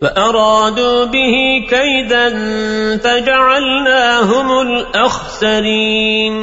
فأرادوا به كيدا فجعلناهم الأخسرين.